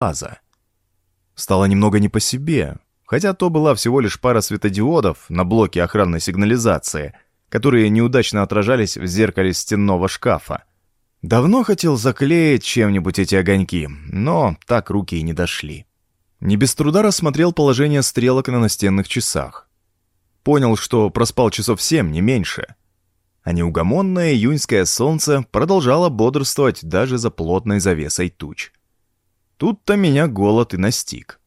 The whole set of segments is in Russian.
база. Стало немного не по себе, хотя то была всего лишь пара светодиодов на блоке охранной сигнализации, которые неудачно отражались в зеркале стенного шкафа. Давно хотел заклеить чем-нибудь эти огоньки, но так руки и не дошли. Не без труда рассмотрел положение стрелок на настенных часах. Понял, что проспал часов семь, не меньше. А неугомонное июньское солнце продолжало бодрствовать даже за плотной завесой туч. Тут-то меня голод и настиг.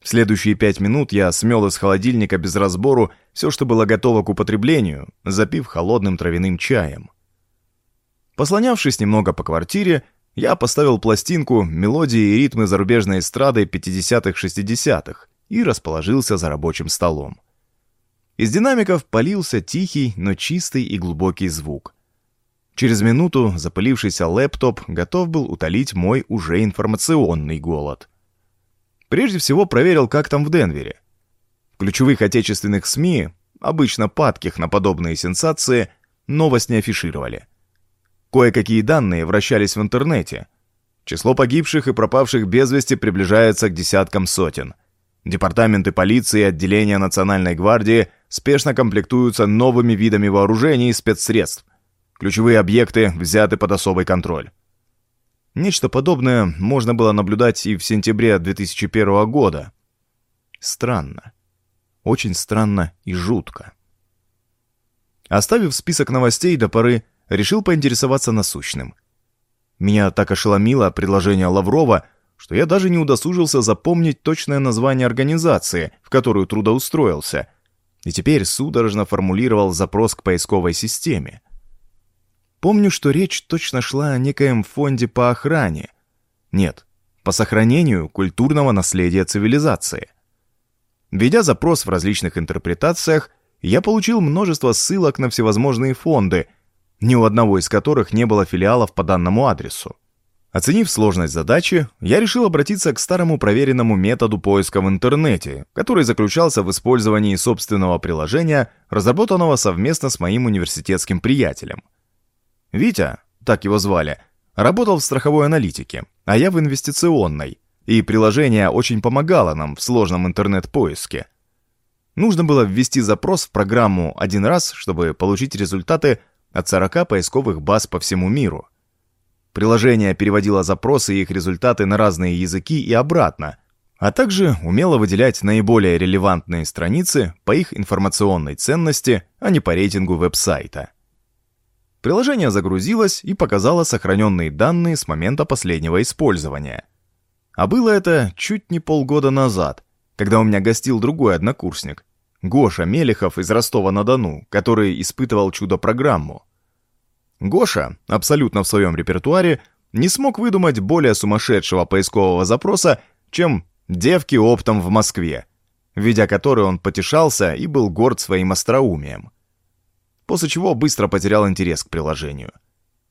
В следующие пять минут я смел из холодильника без разбору все, что было готово к употреблению, запив холодным травяным чаем. Послонявшись немного по квартире, я поставил пластинку «Мелодии и ритмы зарубежной эстрады 50-х-60-х» и расположился за рабочим столом. Из динамиков полился тихий, но чистый и глубокий звук. Через минуту запылившийся лэптоп готов был утолить мой уже информационный голод. Прежде всего проверил, как там в Денвере. В ключевых отечественных СМИ, обычно падких на подобные сенсации, новость не афишировали. Кое-какие данные вращались в интернете. Число погибших и пропавших без вести приближается к десяткам сотен. Департаменты полиции и отделения Национальной гвардии спешно комплектуются новыми видами вооружений и спецсредств. Ключевые объекты взяты под особый контроль. Нечто подобное можно было наблюдать и в сентябре 2001 года. Странно. Очень странно и жутко. Оставив список новостей до поры, решил поинтересоваться насущным. Меня так ошеломило предложение Лаврова, что я даже не удосужился запомнить точное название организации, в которую трудоустроился, и теперь судорожно формулировал запрос к поисковой системе. Помню, что речь точно шла о некоем фонде по охране. Нет, по сохранению культурного наследия цивилизации. Введя запрос в различных интерпретациях, я получил множество ссылок на всевозможные фонды – ни у одного из которых не было филиалов по данному адресу. Оценив сложность задачи, я решил обратиться к старому проверенному методу поиска в интернете, который заключался в использовании собственного приложения, разработанного совместно с моим университетским приятелем. Витя, так его звали, работал в страховой аналитике, а я в инвестиционной, и приложение очень помогало нам в сложном интернет-поиске. Нужно было ввести запрос в программу один раз, чтобы получить результаты от 40 поисковых баз по всему миру. Приложение переводило запросы и их результаты на разные языки и обратно, а также умело выделять наиболее релевантные страницы по их информационной ценности, а не по рейтингу веб-сайта. Приложение загрузилось и показало сохраненные данные с момента последнего использования. А было это чуть не полгода назад, когда у меня гостил другой однокурсник, Гоша Мелехов из Ростова-на-Дону, который испытывал чудо-программу. Гоша, абсолютно в своем репертуаре, не смог выдумать более сумасшедшего поискового запроса, чем «девки оптом в Москве», видя который он потешался и был горд своим остроумием. После чего быстро потерял интерес к приложению.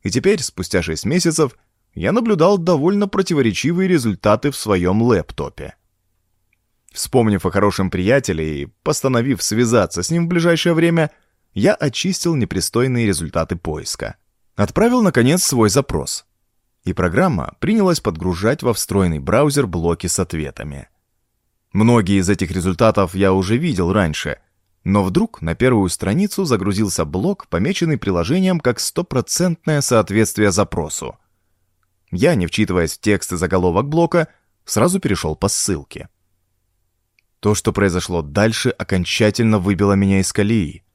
И теперь, спустя 6 месяцев, я наблюдал довольно противоречивые результаты в своем лэптопе. Вспомнив о хорошем приятеле и постановив связаться с ним в ближайшее время, я очистил непристойные результаты поиска. Отправил, наконец, свой запрос. И программа принялась подгружать во встроенный браузер блоки с ответами. Многие из этих результатов я уже видел раньше, но вдруг на первую страницу загрузился блок, помеченный приложением как стопроцентное соответствие запросу. Я, не вчитываясь в текст и заголовок блока, сразу перешел по ссылке. То, что произошло дальше, окончательно выбило меня из колеи.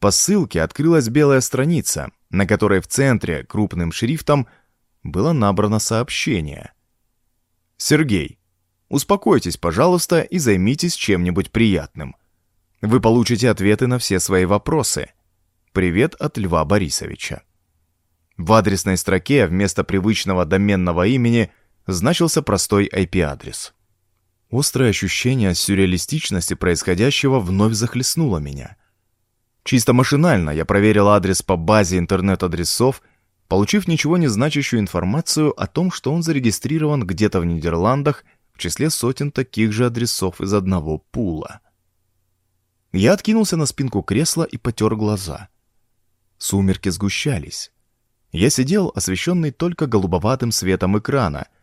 По ссылке открылась белая страница, на которой в центре крупным шрифтом было набрано сообщение. «Сергей, успокойтесь, пожалуйста, и займитесь чем-нибудь приятным. Вы получите ответы на все свои вопросы. Привет от Льва Борисовича». В адресной строке вместо привычного доменного имени значился простой IP-адрес. Острое ощущение сюрреалистичности происходящего вновь захлестнуло меня. Чисто машинально я проверил адрес по базе интернет-адресов, получив ничего не значащую информацию о том, что он зарегистрирован где-то в Нидерландах в числе сотен таких же адресов из одного пула. Я откинулся на спинку кресла и потер глаза. Сумерки сгущались. Я сидел, освещенный только голубоватым светом экрана —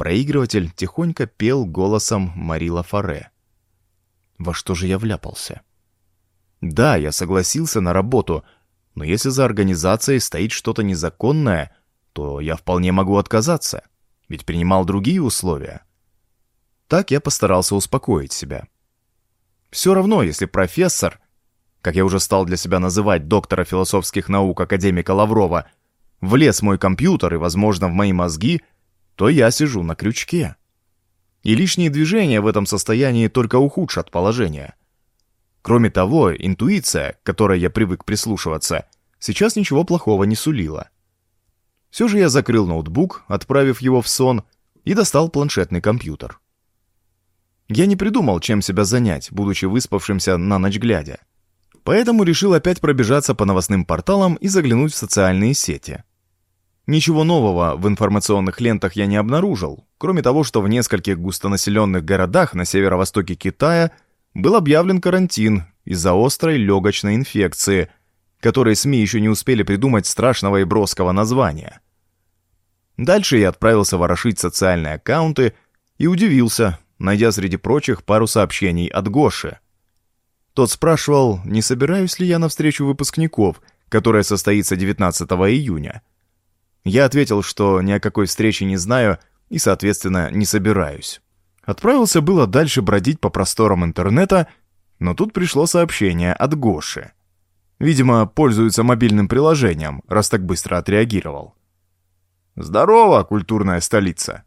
Проигрыватель тихонько пел голосом Марила Фаре. Во что же я вляпался? Да, я согласился на работу, но если за организацией стоит что-то незаконное, то я вполне могу отказаться, ведь принимал другие условия. Так я постарался успокоить себя. Все равно, если профессор, как я уже стал для себя называть доктора философских наук академика Лаврова, влез мой компьютер и, возможно, в мои мозги, то я сижу на крючке. И лишние движения в этом состоянии только ухудшат положение. Кроме того, интуиция, к которой я привык прислушиваться, сейчас ничего плохого не сулила. Все же я закрыл ноутбук, отправив его в сон, и достал планшетный компьютер. Я не придумал, чем себя занять, будучи выспавшимся на ночь глядя. Поэтому решил опять пробежаться по новостным порталам и заглянуть в социальные сети. Ничего нового в информационных лентах я не обнаружил, кроме того, что в нескольких густонаселенных городах на северо-востоке Китая был объявлен карантин из-за острой легочной инфекции, которой СМИ еще не успели придумать страшного и броского названия. Дальше я отправился ворошить социальные аккаунты и удивился, найдя среди прочих пару сообщений от Гоши. Тот спрашивал, не собираюсь ли я на встречу выпускников, которая состоится 19 июня. Я ответил, что ни о какой встрече не знаю и, соответственно, не собираюсь. Отправился было дальше бродить по просторам интернета, но тут пришло сообщение от Гоши. Видимо, пользуется мобильным приложением, раз так быстро отреагировал. «Здорово, культурная столица!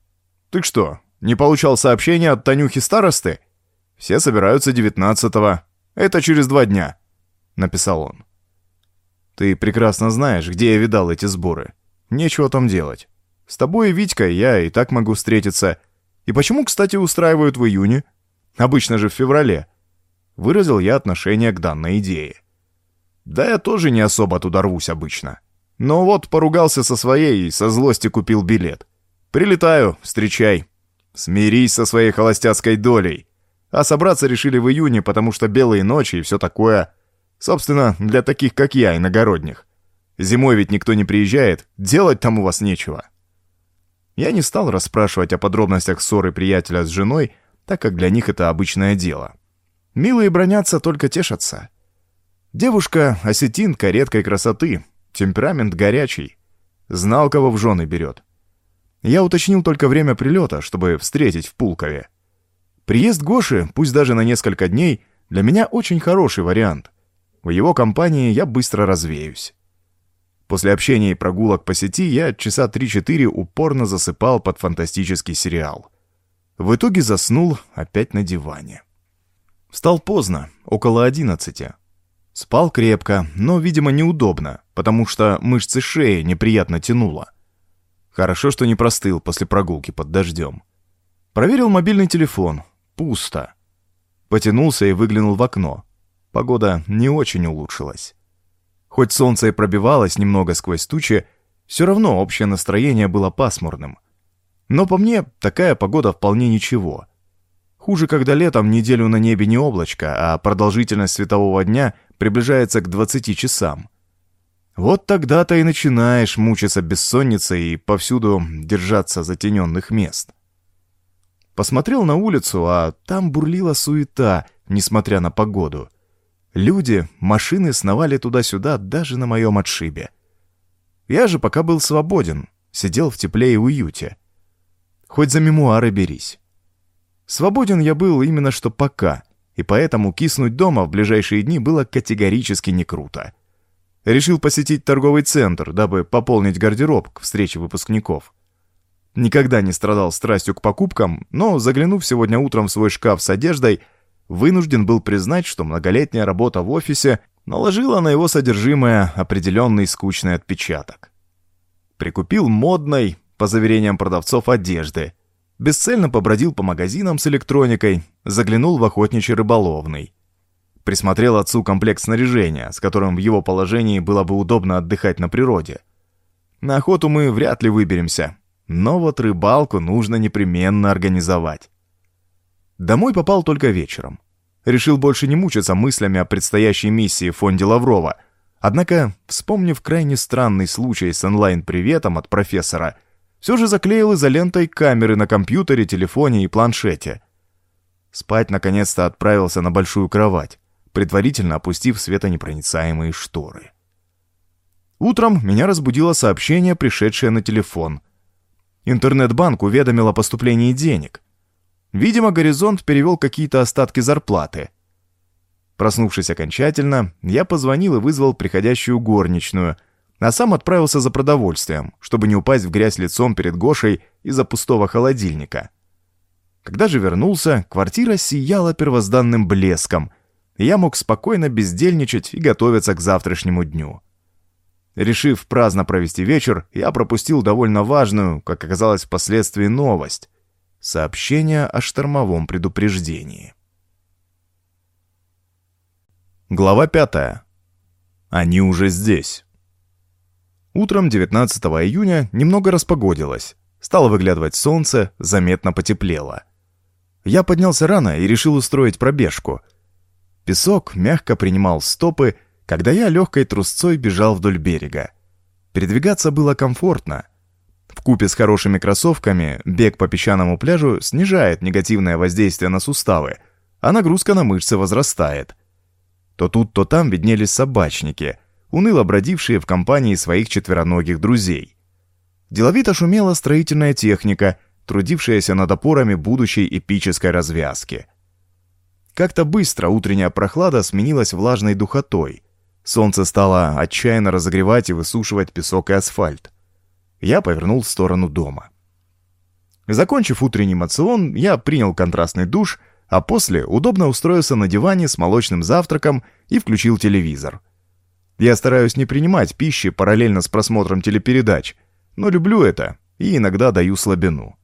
Ты что, не получал сообщения от Танюхи старосты? Все собираются девятнадцатого. Это через два дня», — написал он. «Ты прекрасно знаешь, где я видал эти сборы. Нечего там делать. С тобой и Витькой я и так могу встретиться. И почему, кстати, устраивают в июне? Обычно же в феврале. Выразил я отношение к данной идее. Да я тоже не особо туда рвусь обычно. Но вот поругался со своей и со злости купил билет. Прилетаю, встречай. Смирись со своей холостяцкой долей. А собраться решили в июне, потому что белые ночи и все такое. Собственно, для таких, как я, иногородних. Зимой ведь никто не приезжает, делать там у вас нечего. Я не стал расспрашивать о подробностях ссоры приятеля с женой, так как для них это обычное дело. Милые бронятся, только тешатся. Девушка — осетинка редкой красоты, темперамент горячий. Знал, кого в жены берет. Я уточнил только время прилета, чтобы встретить в Пулкове. Приезд Гоши, пусть даже на несколько дней, для меня очень хороший вариант. В его компании я быстро развеюсь. После общения и прогулок по сети я часа 3-4 упорно засыпал под фантастический сериал. В итоге заснул опять на диване. Встал поздно, около 11. Спал крепко, но, видимо, неудобно, потому что мышцы шеи неприятно тянуло. Хорошо, что не простыл после прогулки под дождем. Проверил мобильный телефон. Пусто. Потянулся и выглянул в окно. Погода не очень улучшилась. Хоть солнце и пробивалось немного сквозь тучи, все равно общее настроение было пасмурным. Но по мне, такая погода вполне ничего. Хуже, когда летом неделю на небе не облачко, а продолжительность светового дня приближается к 20 часам. Вот тогда-то и начинаешь мучиться бессонницей и повсюду держаться затененных мест. Посмотрел на улицу, а там бурлила суета, несмотря на погоду. Люди, машины сновали туда-сюда даже на моем отшибе. Я же пока был свободен, сидел в тепле и уюте. Хоть за мемуары берись. Свободен я был именно что пока, и поэтому киснуть дома в ближайшие дни было категорически не круто. Решил посетить торговый центр, дабы пополнить гардероб к встрече выпускников. Никогда не страдал страстью к покупкам, но, заглянув сегодня утром в свой шкаф с одеждой, вынужден был признать, что многолетняя работа в офисе наложила на его содержимое определенный скучный отпечаток. Прикупил модной, по заверениям продавцов, одежды. Бесцельно побродил по магазинам с электроникой, заглянул в охотничий рыболовный. Присмотрел отцу комплект снаряжения, с которым в его положении было бы удобно отдыхать на природе. На охоту мы вряд ли выберемся, но вот рыбалку нужно непременно организовать. Домой попал только вечером. Решил больше не мучиться мыслями о предстоящей миссии в фонде Лаврова. Однако, вспомнив крайне странный случай с онлайн-приветом от профессора, все же заклеил изолентой камеры на компьютере, телефоне и планшете. Спать наконец-то отправился на большую кровать, предварительно опустив светонепроницаемые шторы. Утром меня разбудило сообщение, пришедшее на телефон. Интернет-банк уведомил о поступлении денег. Видимо, Горизонт перевел какие-то остатки зарплаты. Проснувшись окончательно, я позвонил и вызвал приходящую горничную, а сам отправился за продовольствием, чтобы не упасть в грязь лицом перед Гошей из-за пустого холодильника. Когда же вернулся, квартира сияла первозданным блеском, я мог спокойно бездельничать и готовиться к завтрашнему дню. Решив праздно провести вечер, я пропустил довольно важную, как оказалось впоследствии, новость — сообщение о штормовом предупреждении. Глава пятая. Они уже здесь. Утром 19 июня немного распогодилось. Стало выглядывать солнце, заметно потеплело. Я поднялся рано и решил устроить пробежку. Песок мягко принимал стопы, когда я легкой трусцой бежал вдоль берега. Передвигаться было комфортно. В купе с хорошими кроссовками бег по песчаному пляжу снижает негативное воздействие на суставы, а нагрузка на мышцы возрастает. То тут, то там виднелись собачники, уныло бродившие в компании своих четвероногих друзей. Деловито шумела строительная техника, трудившаяся над опорами будущей эпической развязки. Как-то быстро утренняя прохлада сменилась влажной духотой, Солнце стало отчаянно разогревать и высушивать песок и асфальт. Я повернул в сторону дома. Закончив утренний мацион, я принял контрастный душ, а после удобно устроился на диване с молочным завтраком и включил телевизор. Я стараюсь не принимать пищи параллельно с просмотром телепередач, но люблю это и иногда даю слабину.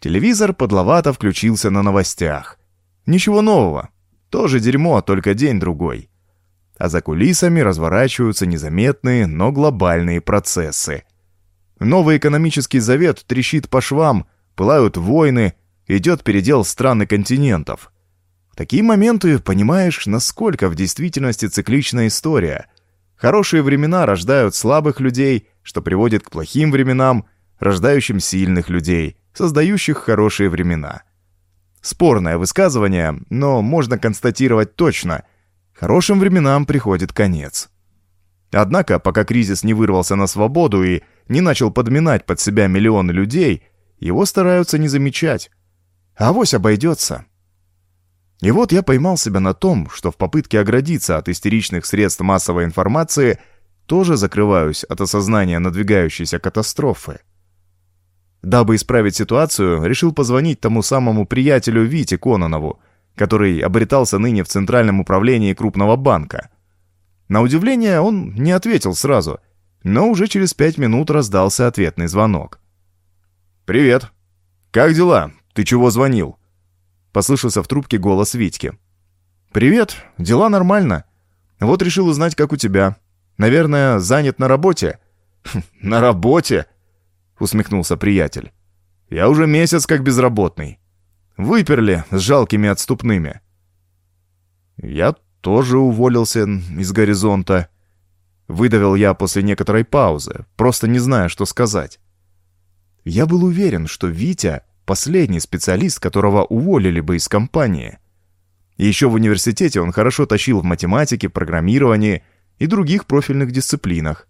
Телевизор подловато включился на новостях. Ничего нового. Тоже дерьмо, только день-другой а за кулисами разворачиваются незаметные, но глобальные процессы. Новый экономический завет трещит по швам, пылают войны, идет передел стран и континентов. В такие моменты понимаешь, насколько в действительности цикличная история. Хорошие времена рождают слабых людей, что приводит к плохим временам, рождающим сильных людей, создающих хорошие времена. Спорное высказывание, но можно констатировать точно – Хорошим временам приходит конец. Однако, пока кризис не вырвался на свободу и не начал подминать под себя миллионы людей, его стараются не замечать. А авось обойдется. И вот я поймал себя на том, что в попытке оградиться от истеричных средств массовой информации тоже закрываюсь от осознания надвигающейся катастрофы. Дабы исправить ситуацию, решил позвонить тому самому приятелю Вите Кононову, который обретался ныне в Центральном управлении крупного банка. На удивление он не ответил сразу, но уже через пять минут раздался ответный звонок. «Привет. Как дела? Ты чего звонил?» Послышался в трубке голос Витьки. «Привет. Дела нормально. Вот решил узнать, как у тебя. Наверное, занят на работе?» «Хм, «На работе?» — усмехнулся приятель. «Я уже месяц как безработный. Выперли с жалкими отступными. Я тоже уволился из горизонта. Выдавил я после некоторой паузы, просто не зная, что сказать. Я был уверен, что Витя — последний специалист, которого уволили бы из компании. Еще в университете он хорошо тащил в математике, программировании и других профильных дисциплинах.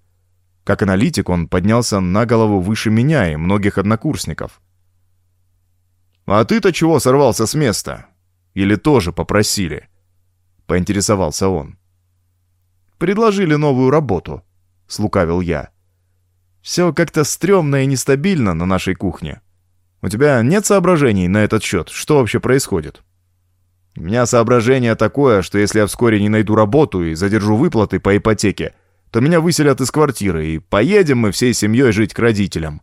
Как аналитик он поднялся на голову выше меня и многих однокурсников. «А ты-то чего сорвался с места? Или тоже попросили?» Поинтересовался он. «Предложили новую работу», — слукавил я. «Все как-то стрёмно и нестабильно на нашей кухне. У тебя нет соображений на этот счет? Что вообще происходит?» «У меня соображение такое, что если я вскоре не найду работу и задержу выплаты по ипотеке, то меня выселят из квартиры, и поедем мы всей семьей жить к родителям»,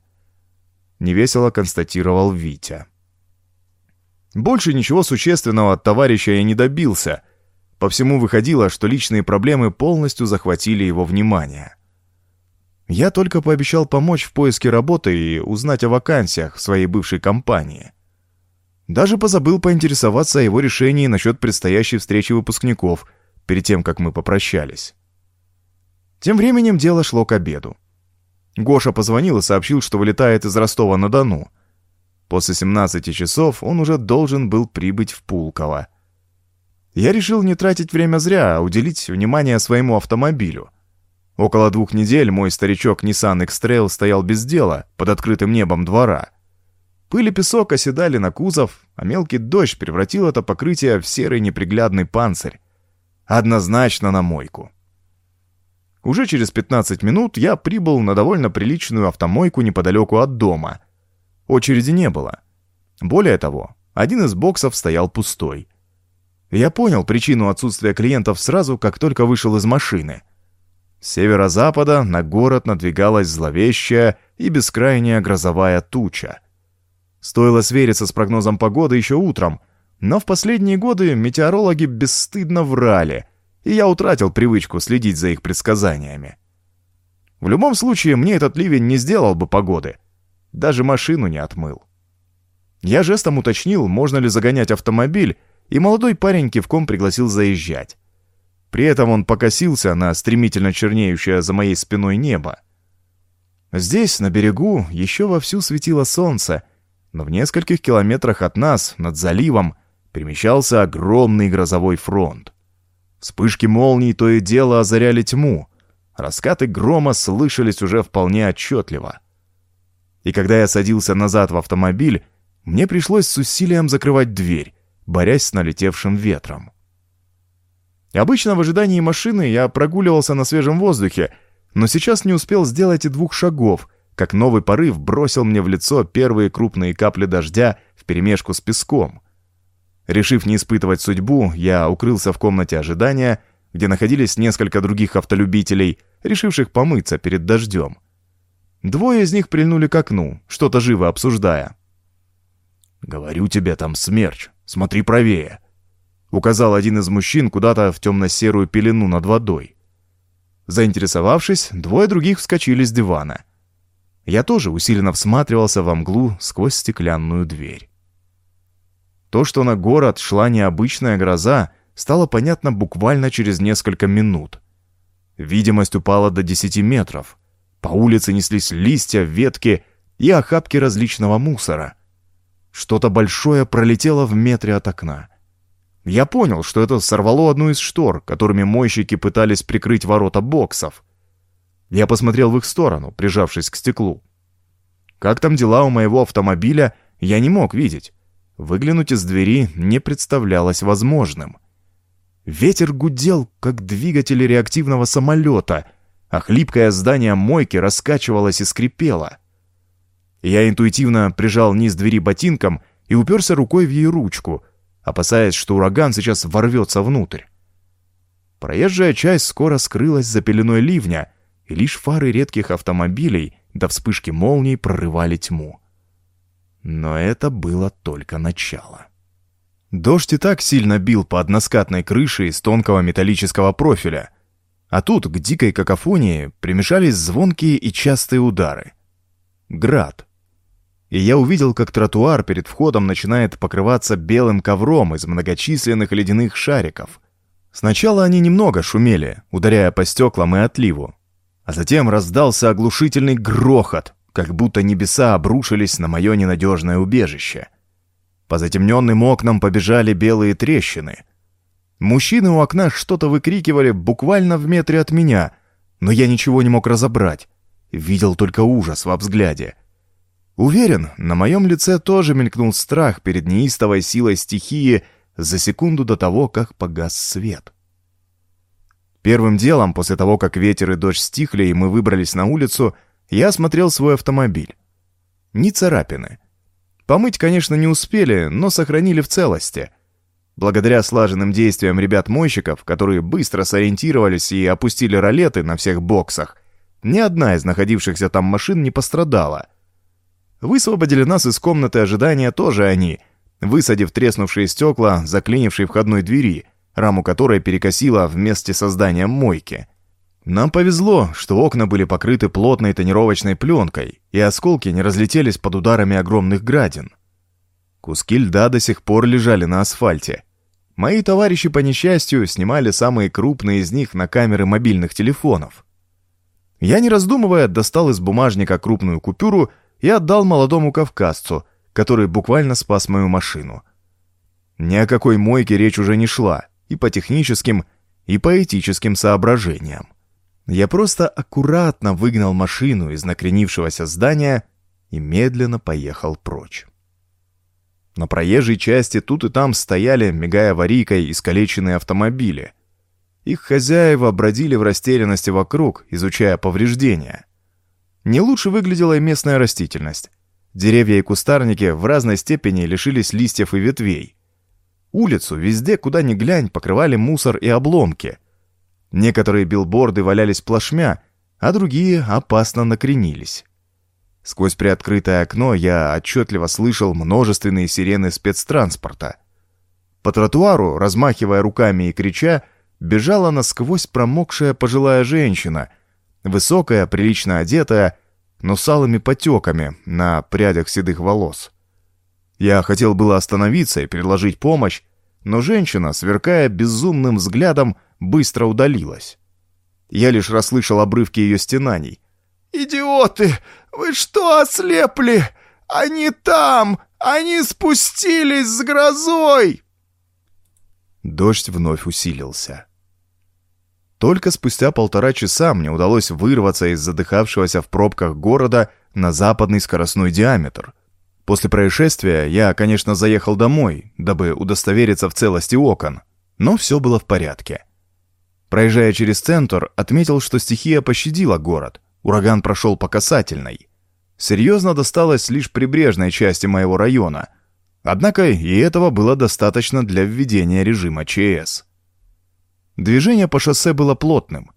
— невесело констатировал Витя. Больше ничего существенного от товарища я не добился. По всему выходило, что личные проблемы полностью захватили его внимание. Я только пообещал помочь в поиске работы и узнать о вакансиях в своей бывшей компании. Даже позабыл поинтересоваться о его решении насчет предстоящей встречи выпускников, перед тем, как мы попрощались. Тем временем дело шло к обеду. Гоша позвонил и сообщил, что вылетает из Ростова-на-Дону. После 17 часов он уже должен был прибыть в Пулково. Я решил не тратить время зря, а уделить внимание своему автомобилю. Около двух недель мой старичок Nissan X-Trail стоял без дела под открытым небом двора. Пыль и песок оседали на кузов, а мелкий дождь превратил это покрытие в серый неприглядный панцирь. Однозначно на мойку. Уже через 15 минут я прибыл на довольно приличную автомойку неподалеку от дома. Очереди не было. Более того, один из боксов стоял пустой. Я понял причину отсутствия клиентов сразу, как только вышел из машины. С северо-запада на город надвигалась зловещая и бескрайняя грозовая туча. Стоило свериться с прогнозом погоды еще утром, но в последние годы метеорологи бесстыдно врали, и я утратил привычку следить за их предсказаниями. В любом случае, мне этот ливень не сделал бы погоды. Даже машину не отмыл. Я жестом уточнил, можно ли загонять автомобиль, и молодой парень кивком пригласил заезжать. При этом он покосился на стремительно чернеющее за моей спиной небо. Здесь, на берегу, еще вовсю светило солнце, но в нескольких километрах от нас, над заливом, перемещался огромный грозовой фронт. Вспышки молний то и дело озаряли тьму. Раскаты грома слышались уже вполне отчетливо. И когда я садился назад в автомобиль, мне пришлось с усилием закрывать дверь, борясь с налетевшим ветром. Обычно в ожидании машины я прогуливался на свежем воздухе, но сейчас не успел сделать и двух шагов, как новый порыв бросил мне в лицо первые крупные капли дождя вперемешку с песком. Решив не испытывать судьбу, я укрылся в комнате ожидания, где находились несколько других автолюбителей, решивших помыться перед дождем. Двое из них прильнули к окну, что-то живо обсуждая. «Говорю тебе, там смерч, смотри правее», — указал один из мужчин куда-то в темно-серую пелену над водой. Заинтересовавшись, двое других вскочили с дивана. Я тоже усиленно всматривался во мглу сквозь стеклянную дверь. То, что на город шла необычная гроза, стало понятно буквально через несколько минут. Видимость упала до 10 метров. По улице неслись листья, ветки и охапки различного мусора. Что-то большое пролетело в метре от окна. Я понял, что это сорвало одну из штор, которыми мойщики пытались прикрыть ворота боксов. Я посмотрел в их сторону, прижавшись к стеклу. Как там дела у моего автомобиля, я не мог видеть. Выглянуть из двери не представлялось возможным. Ветер гудел, как двигатели реактивного самолета, а хлипкое здание мойки раскачивалось и скрипело. Я интуитивно прижал низ двери ботинком и уперся рукой в ее ручку, опасаясь, что ураган сейчас ворвется внутрь. Проезжая часть скоро скрылась за пеленой ливня, и лишь фары редких автомобилей до вспышки молний прорывали тьму. Но это было только начало. Дождь и так сильно бил по односкатной крыше из тонкого металлического профиля, а тут к дикой какофонии примешались звонкие и частые удары. Град. И я увидел, как тротуар перед входом начинает покрываться белым ковром из многочисленных ледяных шариков. Сначала они немного шумели, ударяя по стеклам и отливу, а затем раздался оглушительный грохот, как будто небеса обрушились на мое ненадежное убежище. По затемненным окнам побежали белые трещины. Мужчины у окна что-то выкрикивали буквально в метре от меня, но я ничего не мог разобрать. Видел только ужас во взгляде. Уверен, на моем лице тоже мелькнул страх перед неистовой силой стихии за секунду до того, как погас свет. Первым делом, после того, как ветер и дождь стихли, и мы выбрались на улицу — я осмотрел свой автомобиль. Ни царапины. Помыть, конечно, не успели, но сохранили в целости. Благодаря слаженным действиям ребят-мойщиков, которые быстро сориентировались и опустили ролеты на всех боксах, ни одна из находившихся там машин не пострадала. Высвободили нас из комнаты ожидания тоже они, высадив треснувшие стекла, заклинившие входной двери, раму которой перекосило вместе со зданием мойки. Нам повезло, что окна были покрыты плотной тонировочной пленкой, и осколки не разлетелись под ударами огромных градин. Куски льда до сих пор лежали на асфальте. Мои товарищи, по несчастью, снимали самые крупные из них на камеры мобильных телефонов. Я, не раздумывая, достал из бумажника крупную купюру и отдал молодому кавказцу, который буквально спас мою машину. Ни о какой мойке речь уже не шла, и по техническим, и по этическим соображениям. Я просто аккуратно выгнал машину из накренившегося здания и медленно поехал прочь. На проезжей части тут и там стояли, мигая аварийкой, искалеченные автомобили. Их хозяева бродили в растерянности вокруг, изучая повреждения. Не лучше выглядела и местная растительность. Деревья и кустарники в разной степени лишились листьев и ветвей. Улицу везде, куда ни глянь, покрывали мусор и обломки. Некоторые билборды валялись плашмя, а другие опасно накренились. Сквозь приоткрытое окно я отчетливо слышал множественные сирены спецтранспорта. По тротуару, размахивая руками и крича, бежала насквозь промокшая пожилая женщина, высокая, прилично одетая, но с алыми потеками на прядях седых волос. Я хотел было остановиться и предложить помощь, но женщина, сверкая безумным взглядом, быстро удалилась. Я лишь расслышал обрывки ее стенаний. «Идиоты! Вы что, ослепли? Они там! Они спустились с грозой!» Дождь вновь усилился. Только спустя полтора часа мне удалось вырваться из задыхавшегося в пробках города на западный скоростной диаметр. После происшествия я, конечно, заехал домой, дабы удостовериться в целости окон, но все было в порядке. Проезжая через центр, отметил, что стихия пощадила город — Ураган прошел по касательной. Серьезно досталось лишь прибрежной части моего района. Однако и этого было достаточно для введения режима ЧС. Движение по шоссе было плотным.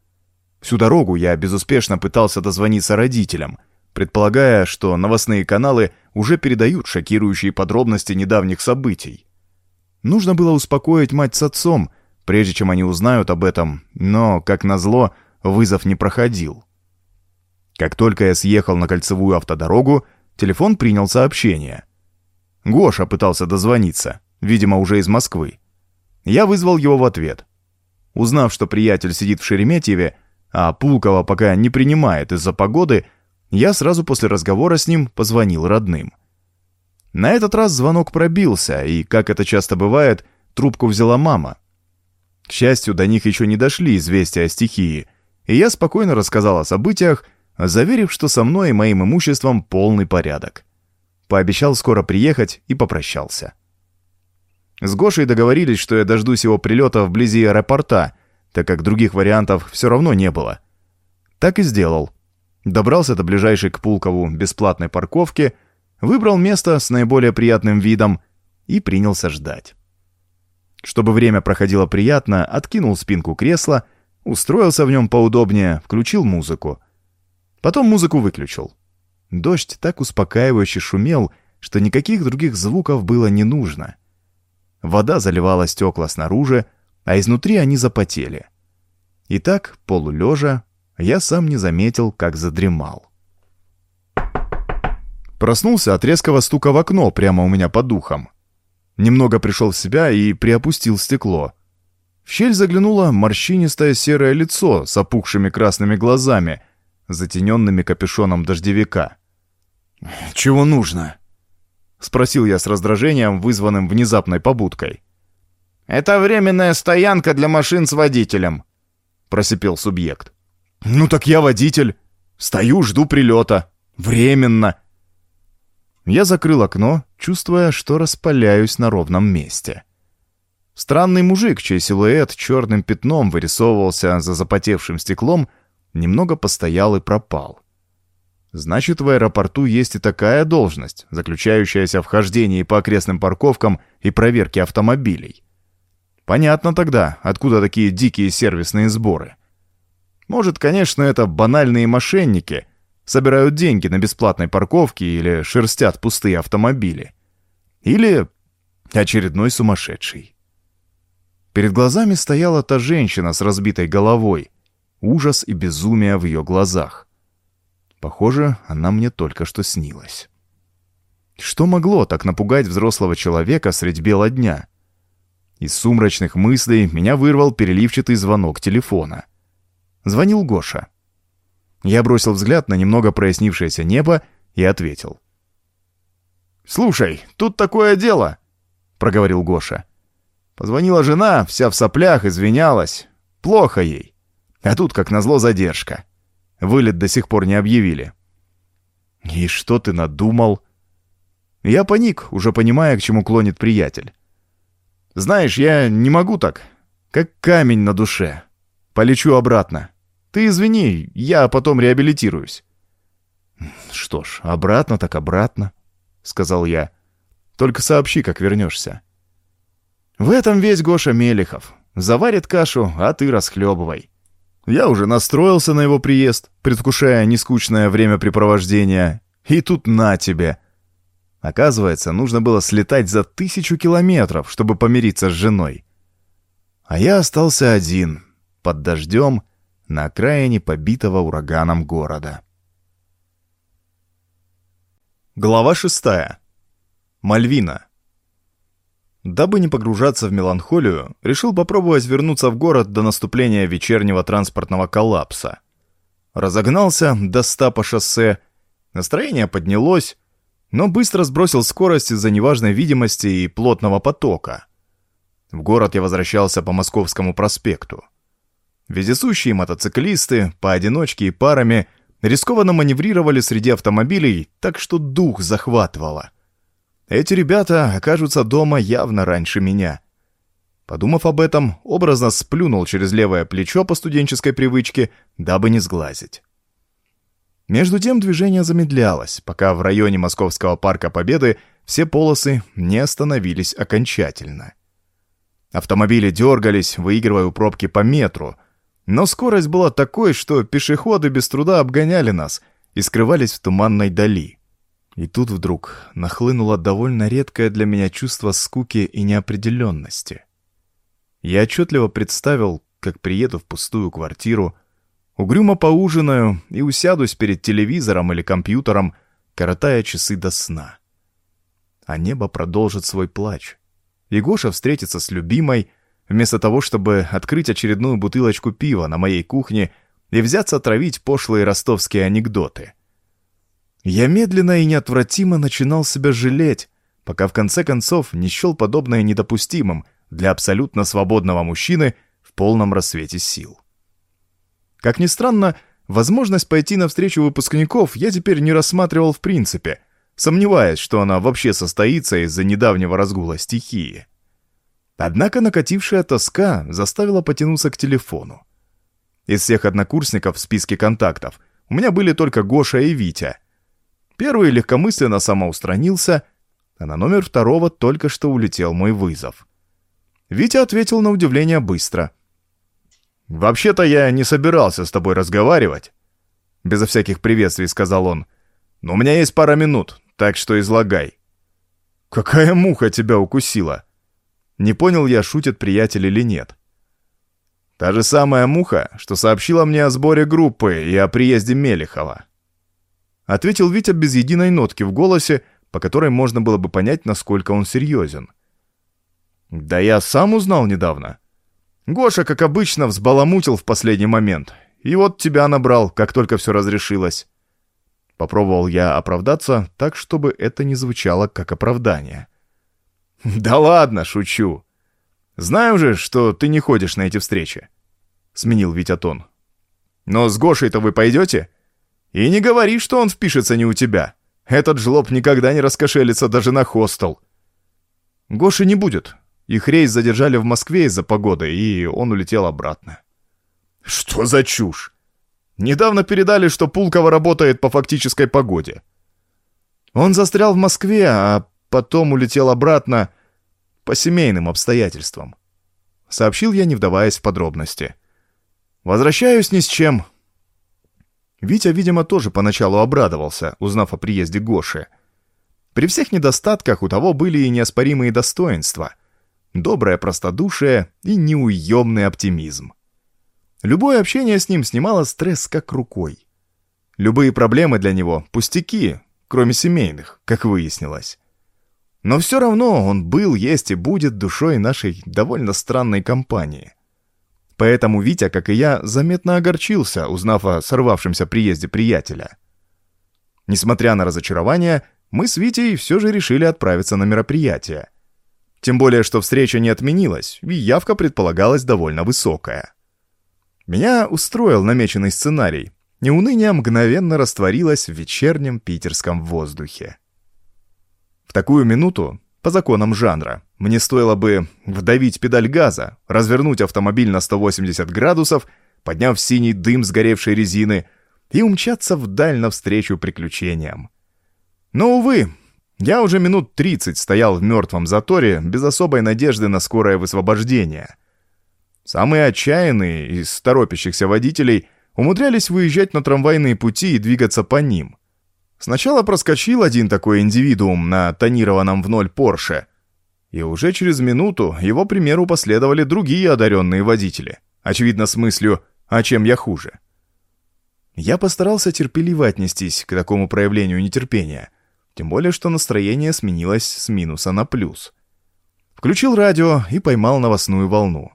Всю дорогу я безуспешно пытался дозвониться родителям, предполагая, что новостные каналы уже передают шокирующие подробности недавних событий. Нужно было успокоить мать с отцом, прежде чем они узнают об этом, но, как назло, вызов не проходил. Как только я съехал на кольцевую автодорогу, телефон принял сообщение. Гоша пытался дозвониться, видимо, уже из Москвы. Я вызвал его в ответ. Узнав, что приятель сидит в Шереметьеве, а Пулкова пока не принимает из-за погоды, я сразу после разговора с ним позвонил родным. На этот раз звонок пробился, и, как это часто бывает, трубку взяла мама. К счастью, до них еще не дошли известия о стихии, и я спокойно рассказал о событиях, заверив, что со мной и моим имуществом полный порядок. Пообещал скоро приехать и попрощался. С Гошей договорились, что я дождусь его прилета вблизи аэропорта, так как других вариантов все равно не было. Так и сделал. Добрался до ближайшей к Пулкову бесплатной парковки, выбрал место с наиболее приятным видом и принялся ждать. Чтобы время проходило приятно, откинул спинку кресла, устроился в нем поудобнее, включил музыку. Потом музыку выключил. Дождь так успокаивающе шумел, что никаких других звуков было не нужно. Вода заливала стекла снаружи, а изнутри они запотели. И так, полулежа, я сам не заметил, как задремал. Проснулся от резкого стука в окно прямо у меня под духом. Немного пришел в себя и приопустил стекло. В щель заглянуло морщинистое серое лицо с опухшими красными глазами — затененными капюшоном дождевика. «Чего нужно?» — спросил я с раздражением, вызванным внезапной побудкой. «Это временная стоянка для машин с водителем», — просипел субъект. «Ну так я водитель. Стою, жду прилета. Временно». Я закрыл окно, чувствуя, что распаляюсь на ровном месте. Странный мужик, чей силуэт черным пятном вырисовывался за запотевшим стеклом, — немного постоял и пропал. Значит, в аэропорту есть и такая должность, заключающаяся в хождении по окрестным парковкам и проверке автомобилей. Понятно тогда, откуда такие дикие сервисные сборы. Может, конечно, это банальные мошенники, собирают деньги на бесплатной парковке или шерстят пустые автомобили. Или очередной сумасшедший. Перед глазами стояла та женщина с разбитой головой, ужас и безумие в ее глазах. Похоже, она мне только что снилась. Что могло так напугать взрослого человека средь бела дня? Из сумрачных мыслей меня вырвал переливчатый звонок телефона. Звонил Гоша. Я бросил взгляд на немного прояснившееся небо и ответил. «Слушай, тут такое дело», — проговорил Гоша. Позвонила жена, вся в соплях, извинялась. Плохо ей. А тут, как назло, задержка. Вылет до сих пор не объявили. «И что ты надумал?» Я паник, уже понимая, к чему клонит приятель. «Знаешь, я не могу так. Как камень на душе. Полечу обратно. Ты извини, я потом реабилитируюсь». «Что ж, обратно так обратно», — сказал я. «Только сообщи, как вернешься». В этом весь Гоша Мелехов. Заварит кашу, а ты расхлебывай. Я уже настроился на его приезд, предвкушая нескучное времяпрепровождение. И тут на тебе. Оказывается, нужно было слетать за тысячу километров, чтобы помириться с женой. А я остался один, под дождем, на окраине побитого ураганом города. Глава шестая. Мальвина. Дабы не погружаться в меланхолию, решил попробовать вернуться в город до наступления вечернего транспортного коллапса. Разогнался до ста по шоссе, настроение поднялось, но быстро сбросил скорость из-за неважной видимости и плотного потока. В город я возвращался по Московскому проспекту. Вездесущие мотоциклисты, поодиночке и парами, рискованно маневрировали среди автомобилей, так что дух захватывало. Эти ребята окажутся дома явно раньше меня. Подумав об этом, образно сплюнул через левое плечо по студенческой привычке, дабы не сглазить. Между тем движение замедлялось, пока в районе Московского парка Победы все полосы не остановились окончательно. Автомобили дергались, выигрывая у пробки по метру, но скорость была такой, что пешеходы без труда обгоняли нас и скрывались в туманной дали. И тут вдруг нахлынуло довольно редкое для меня чувство скуки и неопределенности. Я отчетливо представил, как приеду в пустую квартиру, угрюмо поужинаю и усядусь перед телевизором или компьютером, коротая часы до сна. А небо продолжит свой плач. И Гоша встретится с любимой, вместо того, чтобы открыть очередную бутылочку пива на моей кухне и взяться травить пошлые ростовские анекдоты — я медленно и неотвратимо начинал себя жалеть, пока в конце концов не счел подобное недопустимым для абсолютно свободного мужчины в полном рассвете сил. Как ни странно, возможность пойти навстречу выпускников я теперь не рассматривал в принципе, сомневаясь, что она вообще состоится из-за недавнего разгула стихии. Однако накатившая тоска заставила потянуться к телефону. Из всех однокурсников в списке контактов у меня были только Гоша и Витя — Первый легкомысленно самоустранился, а на номер второго только что улетел мой вызов. Витя ответил на удивление быстро. «Вообще-то я не собирался с тобой разговаривать», — безо всяких приветствий сказал он. «Но у меня есть пара минут, так что излагай». «Какая муха тебя укусила?» Не понял я, шутит приятель или нет. Та же самая муха, что сообщила мне о сборе группы и о приезде Мелехова. — ответил Витя без единой нотки в голосе, по которой можно было бы понять, насколько он серьезен. «Да я сам узнал недавно. Гоша, как обычно, взбаламутил в последний момент. И вот тебя набрал, как только все разрешилось». Попробовал я оправдаться так, чтобы это не звучало как оправдание. «Да ладно, шучу. Знаю же, что ты не ходишь на эти встречи», — сменил Витя тон. «Но с Гошей-то вы пойдете?» И не говори, что он впишется не у тебя. Этот жлоб никогда не раскошелится даже на хостел. Гоши не будет. Их рейс задержали в Москве из-за погоды, и он улетел обратно. Что за чушь? Недавно передали, что Пулково работает по фактической погоде. Он застрял в Москве, а потом улетел обратно по семейным обстоятельствам. Сообщил я, не вдаваясь в подробности. Возвращаюсь ни с чем, Витя, видимо, тоже поначалу обрадовался, узнав о приезде Гоши. При всех недостатках у того были и неоспоримые достоинства. Доброе простодушие и неуемный оптимизм. Любое общение с ним снимало стресс как рукой. Любые проблемы для него – пустяки, кроме семейных, как выяснилось. Но все равно он был, есть и будет душой нашей довольно странной компании. Поэтому Витя, как и я, заметно огорчился, узнав о сорвавшемся приезде приятеля. Несмотря на разочарование, мы с Витей все же решили отправиться на мероприятие. Тем более, что встреча не отменилась, и явка предполагалась довольно высокая. Меня устроил намеченный сценарий, и уныние мгновенно растворилось в вечернем питерском воздухе. Такую минуту, по законам жанра, мне стоило бы вдавить педаль газа, развернуть автомобиль на 180 градусов, подняв синий дым сгоревшей резины и умчаться вдаль навстречу приключениям. Но, увы, я уже минут 30 стоял в мертвом заторе без особой надежды на скорое высвобождение. Самые отчаянные из торопящихся водителей умудрялись выезжать на трамвайные пути и двигаться по ним. Сначала проскочил один такой индивидуум на тонированном в ноль Порше, и уже через минуту его примеру последовали другие одаренные водители, очевидно с мыслью «а чем я хуже?». Я постарался терпеливо отнестись к такому проявлению нетерпения, тем более что настроение сменилось с минуса на плюс. Включил радио и поймал новостную волну.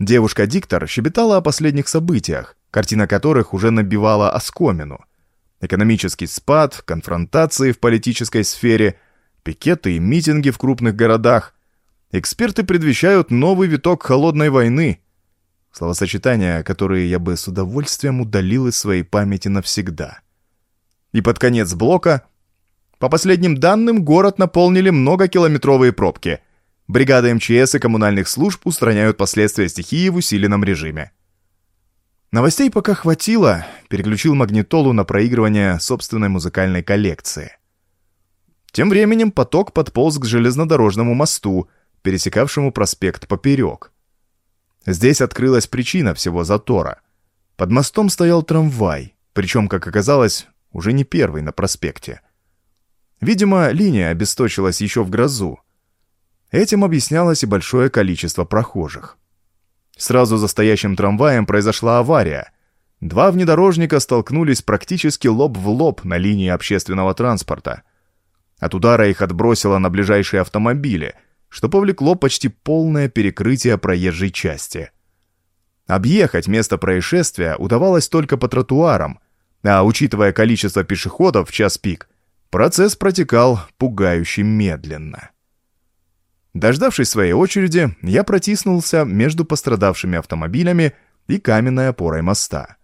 Девушка-диктор щебетала о последних событиях, картина которых уже набивала оскомину. Экономический спад, конфронтации в политической сфере, пикеты и митинги в крупных городах. Эксперты предвещают новый виток холодной войны. Словосочетания, которые я бы с удовольствием удалил из своей памяти навсегда. И под конец блока по последним данным, город наполнили многокилометровые пробки. Бригады МЧС и коммунальных служб устраняют последствия стихии в усиленном режиме. Новостей пока хватило, переключил магнитолу на проигрывание собственной музыкальной коллекции. Тем временем поток подполз к железнодорожному мосту, пересекавшему проспект поперек. Здесь открылась причина всего затора. Под мостом стоял трамвай, причем, как оказалось, уже не первый на проспекте. Видимо, линия обесточилась еще в грозу. Этим объяснялось и большое количество прохожих. Сразу за стоящим трамваем произошла авария. Два внедорожника столкнулись практически лоб в лоб на линии общественного транспорта. От удара их отбросило на ближайшие автомобили, что повлекло почти полное перекрытие проезжей части. Объехать место происшествия удавалось только по тротуарам, а учитывая количество пешеходов в час пик – Процесс протекал пугающе медленно. Дождавшись своей очереди, я протиснулся между пострадавшими автомобилями и каменной опорой моста.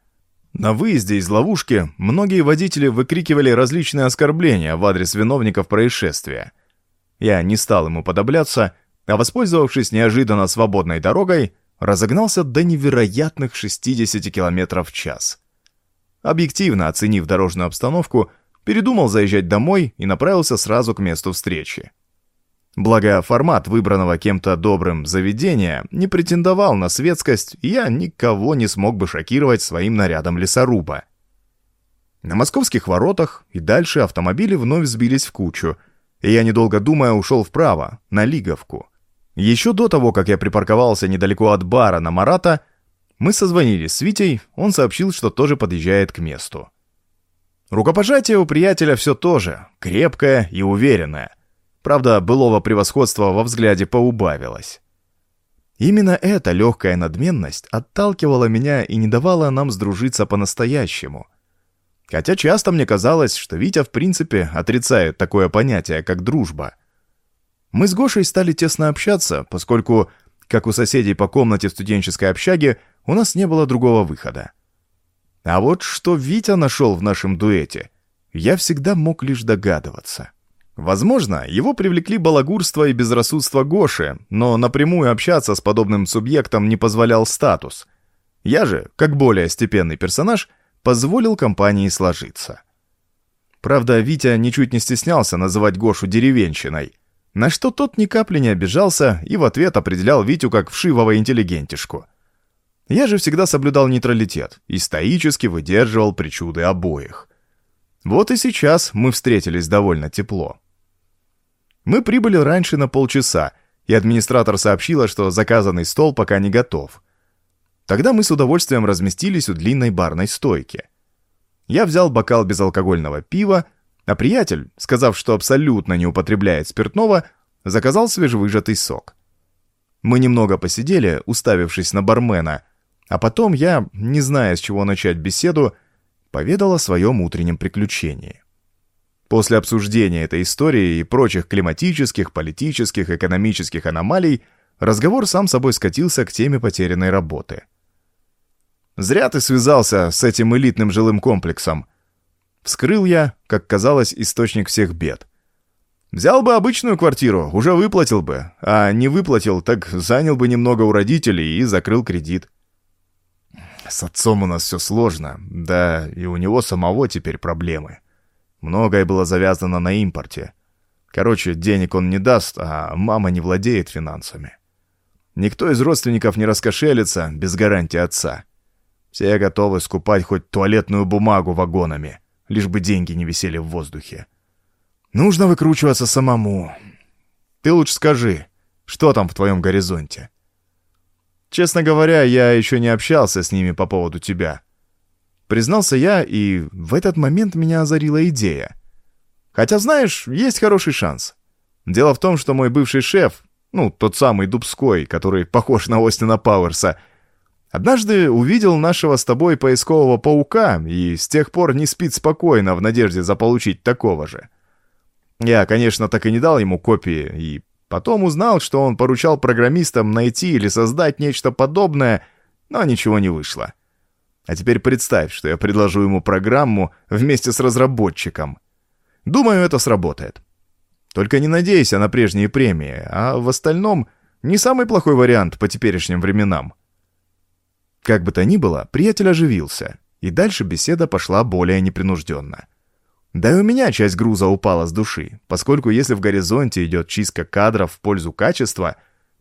На выезде из ловушки многие водители выкрикивали различные оскорбления в адрес виновников происшествия. Я не стал ему подобляться, а воспользовавшись неожиданно свободной дорогой, разогнался до невероятных 60 км в час. Объективно оценив дорожную обстановку, передумал заезжать домой и направился сразу к месту встречи. Благо, формат выбранного кем-то добрым заведения не претендовал на светскость, и я никого не смог бы шокировать своим нарядом лесоруба. На московских воротах и дальше автомобили вновь сбились в кучу, и я, недолго думая, ушел вправо, на Лиговку. Еще до того, как я припарковался недалеко от бара на Марата, мы созвонились с Витей, он сообщил, что тоже подъезжает к месту. Рукопожатие у приятеля все то же, крепкое и уверенное. Правда, былого превосходства во взгляде поубавилось. Именно эта легкая надменность отталкивала меня и не давала нам сдружиться по-настоящему. Хотя часто мне казалось, что Витя в принципе отрицает такое понятие, как дружба. Мы с Гошей стали тесно общаться, поскольку, как у соседей по комнате в студенческой общаге, у нас не было другого выхода. А вот что Витя нашел в нашем дуэте, я всегда мог лишь догадываться. Возможно, его привлекли балагурство и безрассудство Гоши, но напрямую общаться с подобным субъектом не позволял статус. Я же, как более степенный персонаж, позволил компании сложиться. Правда, Витя ничуть не стеснялся называть Гошу деревенщиной, на что тот ни капли не обижался и в ответ определял Витю как вшивого интеллигентишку. Я же всегда соблюдал нейтралитет и стоически выдерживал причуды обоих. Вот и сейчас мы встретились довольно тепло. Мы прибыли раньше на полчаса, и администратор сообщила, что заказанный стол пока не готов. Тогда мы с удовольствием разместились у длинной барной стойки. Я взял бокал безалкогольного пива, а приятель, сказав, что абсолютно не употребляет спиртного, заказал свежевыжатый сок. Мы немного посидели, уставившись на бармена, а потом я, не зная, с чего начать беседу, поведал о своем утреннем приключении. После обсуждения этой истории и прочих климатических, политических, экономических аномалий, разговор сам собой скатился к теме потерянной работы. «Зря ты связался с этим элитным жилым комплексом», Вскрыл я, как казалось, источник всех бед. Взял бы обычную квартиру, уже выплатил бы, а не выплатил, так занял бы немного у родителей и закрыл кредит. С отцом у нас все сложно, да и у него самого теперь проблемы. Многое было завязано на импорте. Короче, денег он не даст, а мама не владеет финансами. Никто из родственников не раскошелится без гарантии отца. Все готовы скупать хоть туалетную бумагу вагонами лишь бы деньги не висели в воздухе. Нужно выкручиваться самому. Ты лучше скажи, что там в твоем горизонте? Честно говоря, я еще не общался с ними по поводу тебя. Признался я, и в этот момент меня озарила идея. Хотя, знаешь, есть хороший шанс. Дело в том, что мой бывший шеф, ну, тот самый Дубской, который похож на Остина Пауэрса, Однажды увидел нашего с тобой поискового паука и с тех пор не спит спокойно в надежде заполучить такого же. Я, конечно, так и не дал ему копии, и потом узнал, что он поручал программистам найти или создать нечто подобное, но ничего не вышло. А теперь представь, что я предложу ему программу вместе с разработчиком. Думаю, это сработает. Только не надейся на прежние премии, а в остальном не самый плохой вариант по теперешним временам. Как бы то ни было, приятель оживился, и дальше беседа пошла более непринужденно. Да и у меня часть груза упала с души, поскольку если в горизонте идет чистка кадров в пользу качества,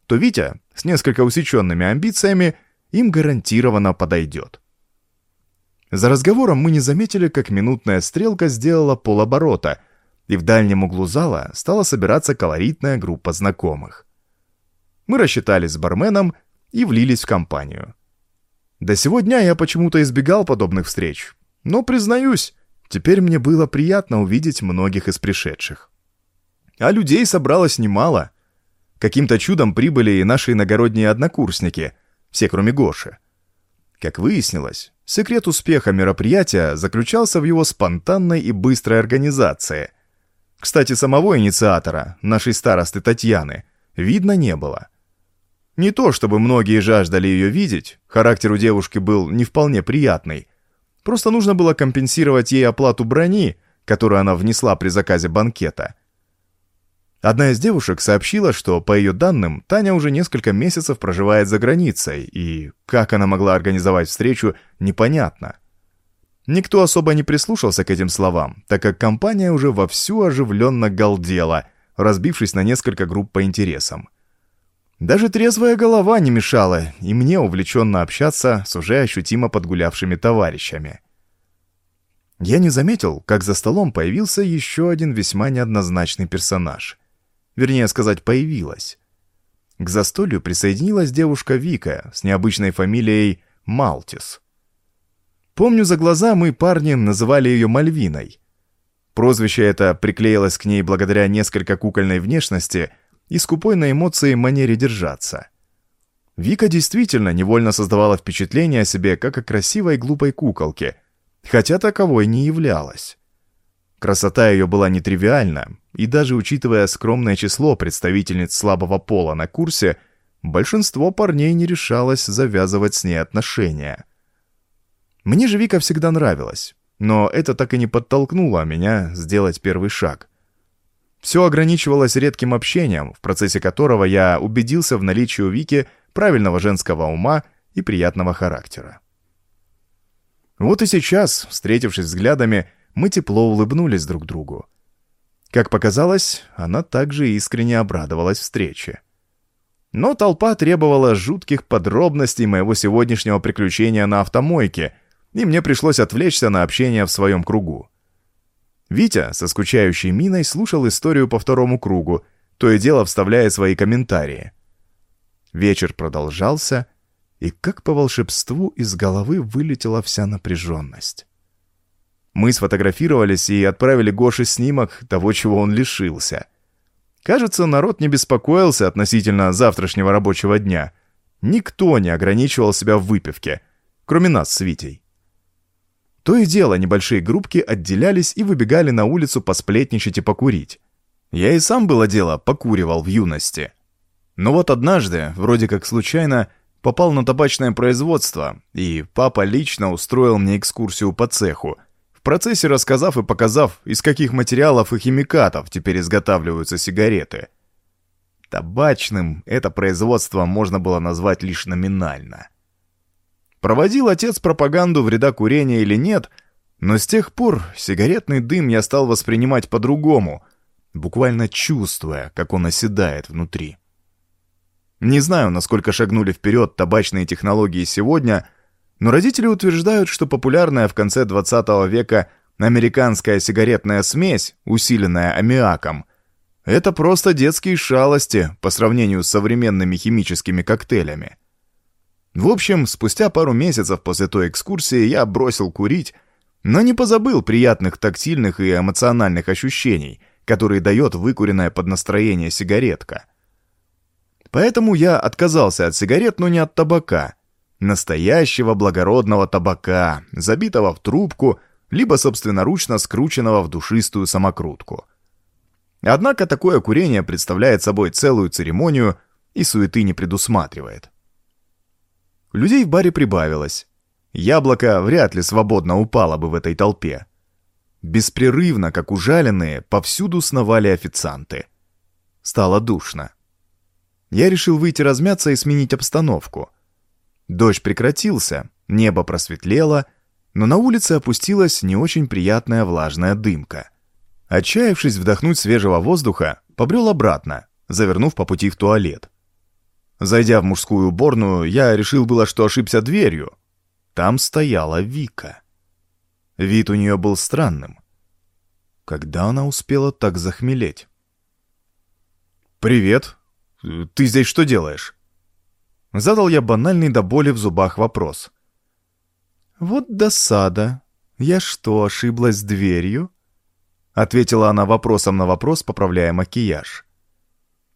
то Витя с несколько усеченными амбициями им гарантированно подойдет. За разговором мы не заметили, как минутная стрелка сделала полоборота, и в дальнем углу зала стала собираться колоритная группа знакомых. Мы рассчитались с барменом и влились в компанию. До сего дня я почему-то избегал подобных встреч. Но, признаюсь, теперь мне было приятно увидеть многих из пришедших. А людей собралось немало. Каким-то чудом прибыли и наши иногородние однокурсники, все кроме Гоши. Как выяснилось, секрет успеха мероприятия заключался в его спонтанной и быстрой организации. Кстати, самого инициатора, нашей старосты Татьяны, видно не было. Не то, чтобы многие жаждали ее видеть, характер у девушки был не вполне приятный. Просто нужно было компенсировать ей оплату брони, которую она внесла при заказе банкета. Одна из девушек сообщила, что, по ее данным, Таня уже несколько месяцев проживает за границей, и как она могла организовать встречу, непонятно. Никто особо не прислушался к этим словам, так как компания уже вовсю оживленно галдела, разбившись на несколько групп по интересам. Даже трезвая голова не мешала, и мне увлеченно общаться с уже ощутимо подгулявшими товарищами. Я не заметил, как за столом появился еще один весьма неоднозначный персонаж. Вернее сказать, появилась. К застолью присоединилась девушка Вика с необычной фамилией Малтис. Помню, за глаза мы парни называли ее Мальвиной. Прозвище это приклеилось к ней благодаря несколько кукольной внешности – и скупой на эмоции манере держаться. Вика действительно невольно создавала впечатление о себе как о красивой глупой куколке, хотя таковой не являлась. Красота ее была нетривиальна, и даже учитывая скромное число представительниц слабого пола на курсе, большинство парней не решалось завязывать с ней отношения. Мне же Вика всегда нравилась, но это так и не подтолкнуло меня сделать первый шаг. Все ограничивалось редким общением, в процессе которого я убедился в наличии у Вики правильного женского ума и приятного характера. Вот и сейчас, встретившись взглядами, мы тепло улыбнулись друг другу. Как показалось, она также искренне обрадовалась встрече. Но толпа требовала жутких подробностей моего сегодняшнего приключения на автомойке, и мне пришлось отвлечься на общение в своем кругу. Витя со скучающей миной слушал историю по второму кругу, то и дело вставляя свои комментарии. Вечер продолжался, и как по волшебству из головы вылетела вся напряженность. Мы сфотографировались и отправили Гоше снимок того, чего он лишился. Кажется, народ не беспокоился относительно завтрашнего рабочего дня. Никто не ограничивал себя в выпивке, кроме нас с Витей. То и дело, небольшие группки отделялись и выбегали на улицу посплетничать и покурить. Я и сам было дело покуривал в юности. Но вот однажды, вроде как случайно, попал на табачное производство, и папа лично устроил мне экскурсию по цеху, в процессе рассказав и показав, из каких материалов и химикатов теперь изготавливаются сигареты. Табачным это производство можно было назвать лишь номинально. Проводил отец пропаганду вреда курения или нет, но с тех пор сигаретный дым я стал воспринимать по-другому, буквально чувствуя, как он оседает внутри. Не знаю, насколько шагнули вперед табачные технологии сегодня, но родители утверждают, что популярная в конце 20 века американская сигаретная смесь, усиленная аммиаком, это просто детские шалости по сравнению с современными химическими коктейлями. В общем, спустя пару месяцев после той экскурсии я бросил курить, но не позабыл приятных тактильных и эмоциональных ощущений, которые дает выкуренная под настроение сигаретка. Поэтому я отказался от сигарет, но не от табака. Настоящего благородного табака, забитого в трубку, либо собственноручно скрученного в душистую самокрутку. Однако такое курение представляет собой целую церемонию и суеты не предусматривает. Людей в баре прибавилось. Яблоко вряд ли свободно упало бы в этой толпе. Беспрерывно, как ужаленные, повсюду сновали официанты. Стало душно я решил выйти размяться и сменить обстановку. Дождь прекратился, небо просветлело, но на улице опустилась не очень приятная влажная дымка. Отчаявшись вдохнуть свежего воздуха, побрел обратно, завернув по пути в туалет. Зайдя в мужскую уборную, я решил было, что ошибся дверью. Там стояла Вика. Вид у нее был странным. Когда она успела так захмелеть? «Привет», ты здесь что делаешь?» Задал я банальный до боли в зубах вопрос. «Вот досада. Я что, ошиблась дверью?» Ответила она вопросом на вопрос, поправляя макияж.